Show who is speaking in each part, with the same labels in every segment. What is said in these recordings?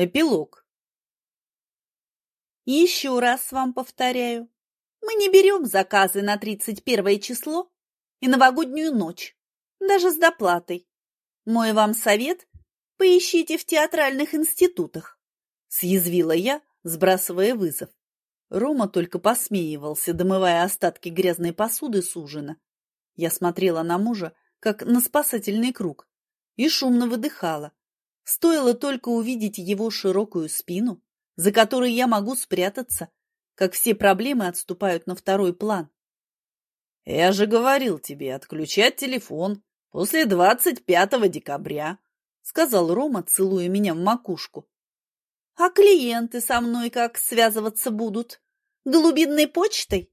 Speaker 1: Эпилог. Еще раз вам повторяю, мы не берем заказы на 31 число и новогоднюю ночь, даже с доплатой. Мой вам совет – поищите в театральных институтах, съязвила я, сбрасывая вызов. Рома только посмеивался, домывая остатки грязной посуды с ужина. Я смотрела на мужа, как на спасательный круг, и шумно выдыхала. Стоило только увидеть его широкую спину, за которой я могу спрятаться, как все проблемы отступают на второй план. «Я же говорил тебе отключать телефон после 25 декабря», сказал Рома, целуя меня в макушку. «А клиенты со мной как связываться будут? Голубиной почтой?»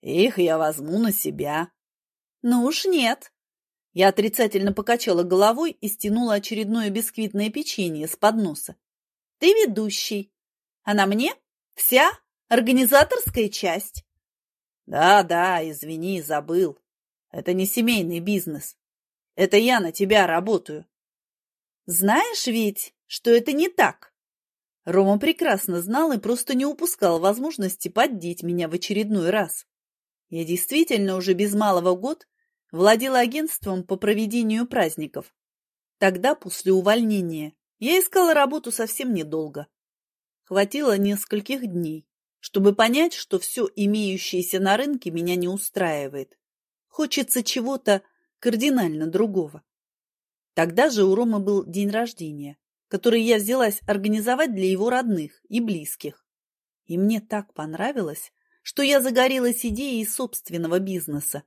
Speaker 1: «Их я возьму на себя». «Ну уж нет. Я отрицательно покачала головой и стянула очередное бисквитное печенье с подноса. «Ты ведущий, а на мне вся организаторская часть». «Да-да, извини, забыл. Это не семейный бизнес. Это я на тебя работаю». «Знаешь ведь, что это не так?» Рома прекрасно знал и просто не упускал возможности поддеть меня в очередной раз. Я действительно уже без малого год владела агентством по проведению праздников. Тогда, после увольнения, я искала работу совсем недолго. Хватило нескольких дней, чтобы понять, что все имеющееся на рынке меня не устраивает. Хочется чего-то кардинально другого. Тогда же у Ромы был день рождения, который я взялась организовать для его родных и близких. И мне так понравилось, что я загорелась идеей собственного бизнеса,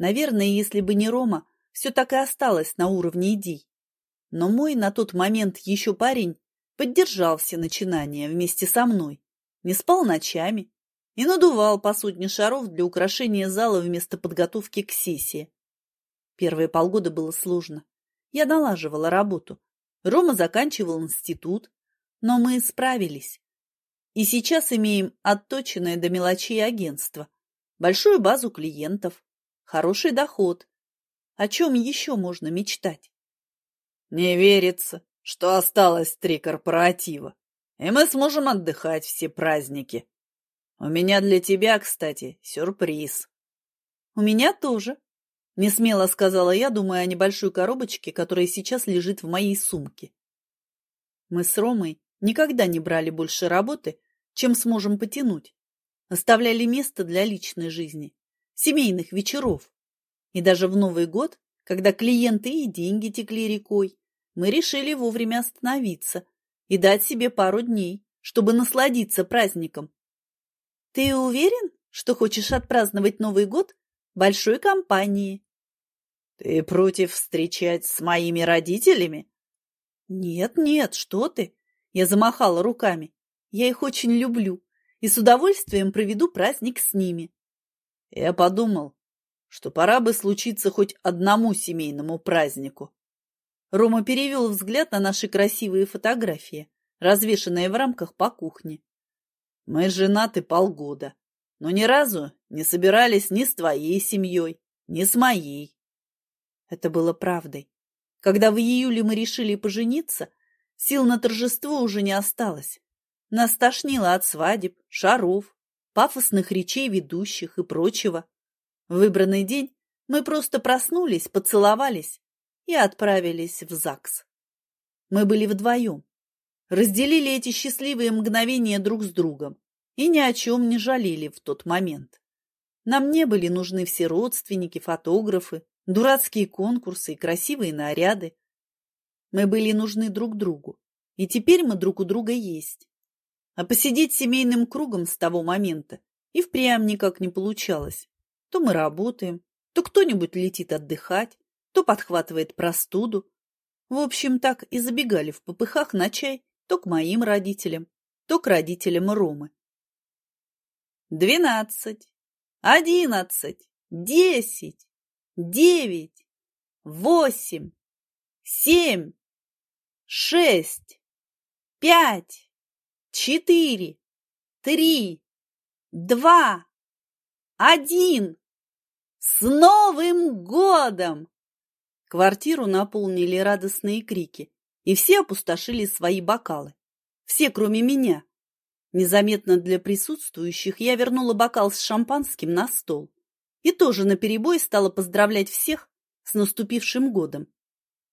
Speaker 1: Наверное, если бы не Рома, все так и осталось на уровне идей. Но мой на тот момент еще парень поддержал все начинания вместе со мной, не спал ночами и надувал по сотне шаров для украшения зала вместо подготовки к сессии. Первые полгода было сложно. Я налаживала работу. Рома заканчивал институт, но мы справились. И сейчас имеем отточенное до мелочей агентство, большую базу клиентов, хороший доход. О чем еще можно мечтать?
Speaker 2: Не верится, что осталось три корпоратива, и мы сможем отдыхать все праздники. У меня для тебя, кстати, сюрприз.
Speaker 1: У меня тоже, не смело сказала я, думая о небольшой коробочке, которая сейчас лежит в моей сумке. Мы с Ромой никогда не брали больше работы, чем сможем потянуть. Оставляли место для личной жизни семейных вечеров. И даже в Новый год, когда клиенты и деньги текли рекой, мы решили вовремя остановиться и дать себе пару дней, чтобы насладиться праздником. Ты уверен, что хочешь отпраздновать Новый год большой компанией?
Speaker 2: Ты против встречать с моими родителями?
Speaker 1: Нет, нет, что ты? Я замахала руками. Я их очень люблю и с удовольствием проведу праздник с ними.
Speaker 2: Я подумал, что пора бы случиться хоть одному семейному празднику.
Speaker 1: Рома перевел взгляд на наши красивые фотографии, развешанные в рамках по кухне.
Speaker 2: Мы женаты полгода, но ни разу не собирались ни с твоей семьей, ни с моей.
Speaker 1: Это было правдой. Когда в июле мы решили пожениться, сил на торжество уже не осталось. Нас тошнило от свадеб, шаров, пафосных речей ведущих и прочего. В выбранный день мы просто проснулись, поцеловались и отправились в ЗАГС. Мы были вдвоем, разделили эти счастливые мгновения друг с другом и ни о чем не жалели в тот момент. Нам не были нужны все родственники, фотографы, дурацкие конкурсы и красивые наряды. Мы были нужны друг другу, и теперь мы друг у друга есть. А посидеть семейным кругом с того момента и впрямь никак не получалось. То мы работаем, то кто-нибудь летит отдыхать, то подхватывает простуду. В общем, так и забегали в попыхах на чай то к моим родителям, то к родителям Ромы. Двенадцать, одиннадцать, десять, девять, восемь, семь, шесть, пять, четыре, три, два, один. С Новым годом! Квартиру наполнили радостные крики, и все опустошили свои бокалы. Все, кроме меня. Незаметно для присутствующих я вернула бокал с шампанским на стол и тоже наперебой стала поздравлять всех с наступившим годом.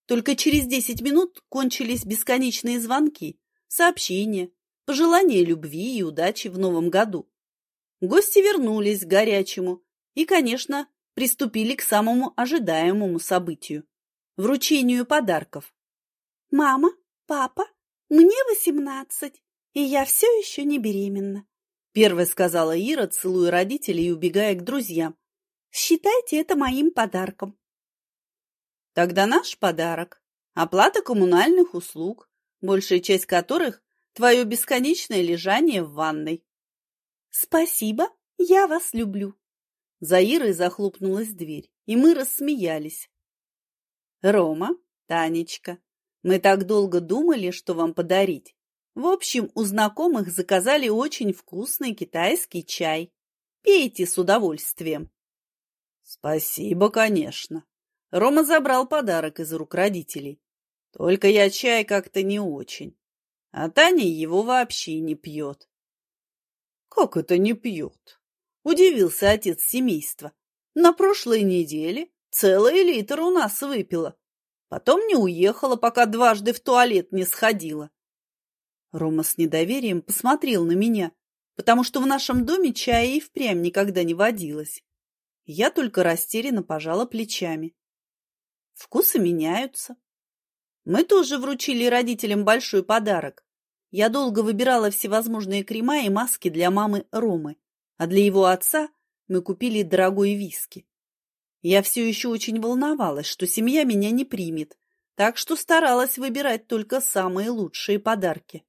Speaker 1: Только через десять минут кончились бесконечные звонки, сообщения, пожелания любви и удачи в новом году. Гости вернулись к горячему и, конечно, приступили к самому ожидаемому событию – вручению подарков. «Мама, папа, мне восемнадцать, и я все еще не беременна», – первая сказала Ира, целуя родителей и убегая к друзьям. «Считайте это моим подарком». Тогда наш подарок – оплата коммунальных услуг, большая часть которых – твое бесконечное лежание в ванной. «Спасибо, я вас люблю», за Ирой захлопнулась дверь, и мы рассмеялись. «Рома, Танечка, мы так долго думали, что вам подарить. В общем, у знакомых заказали очень вкусный китайский чай. Пейте с удовольствием». «Спасибо, конечно». Рома забрал подарок из рук родителей. «Только я чай как-то не очень. А Таня его вообще не пьет». «Как это не пьет?» Удивился отец семейства. На прошлой неделе целый литр у нас выпила. Потом не уехала, пока дважды в туалет не сходила. Рома с недоверием посмотрел на меня, потому что в нашем доме чая и впрямь никогда не водилось. Я только растерянно пожала плечами. Вкусы меняются. Мы тоже вручили родителям большой подарок. Я долго выбирала всевозможные крема и маски для мамы Ромы а для его отца мы купили дорогой виски. Я все еще очень волновалась, что семья меня не примет, так что старалась выбирать только самые лучшие подарки.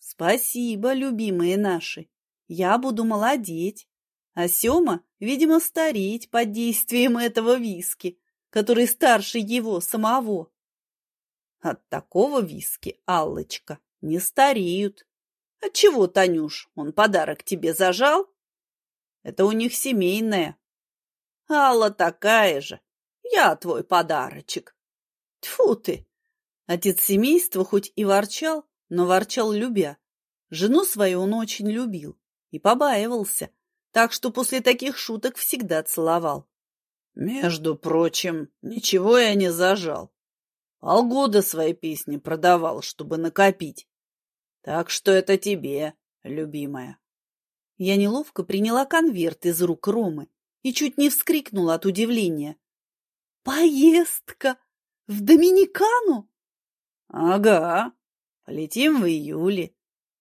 Speaker 1: Спасибо, любимые наши. Я буду молодеть, а Сема, видимо, стареть под действием этого виски, который старше его самого. От такого виски, Аллочка, не стареют. Отчего, Танюш, он подарок тебе зажал? Это у них семейное. Алла такая же. Я твой подарочек. Тьфу ты! Отец семейства хоть и ворчал, но ворчал любя. Жену свою он очень любил и побаивался, так что после таких шуток всегда целовал. Между прочим, ничего я не зажал. Полгода свои песни продавал, чтобы накопить. Так что это тебе, любимая. Я неловко приняла конверт из рук Ромы и чуть не вскрикнула от удивления. Поездка в Доминикану? Ага, полетим в июле,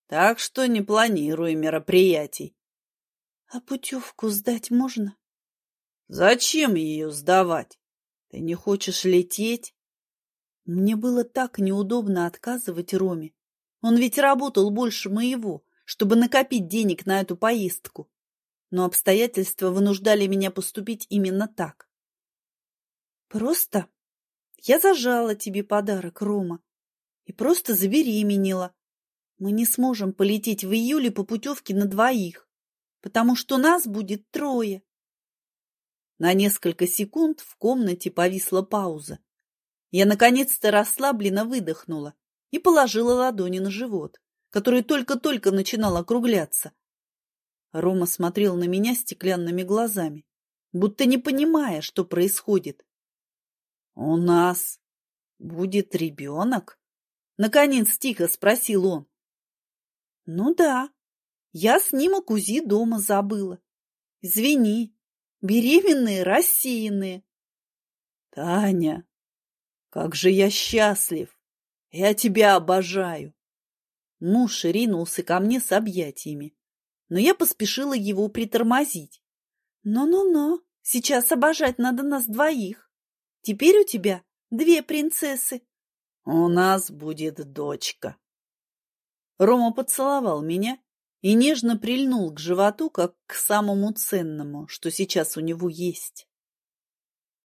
Speaker 1: так что не планирую мероприятий. А путевку сдать можно? Зачем ее сдавать? Ты не хочешь лететь? Мне было так неудобно отказывать Роме. Он ведь работал больше моего, чтобы накопить денег на эту поездку. Но обстоятельства вынуждали меня поступить именно так. Просто я зажала тебе подарок, Рома, и просто забеременела. Мы не сможем полететь в июле по путевке на двоих, потому что нас будет трое. На несколько секунд в комнате повисла пауза. Я наконец-то расслабленно выдохнула и положила ладони на живот, который только-только начинал округляться. Рома смотрел на меня стеклянными глазами, будто не понимая, что происходит. — У нас будет ребенок? — наконец тихо спросил он. — Ну да, я снимок УЗИ дома забыла. Извини, беременные рассеянные. — Таня, как же я счастлив! Я тебя обожаю. Муж ринулся ко мне с объятиями, но я поспешила его притормозить. «Ну-ну-ну, сейчас обожать надо нас двоих. Теперь у тебя две принцессы». «У нас будет дочка». Рома поцеловал меня и нежно прильнул к животу, как к самому ценному, что сейчас у него есть.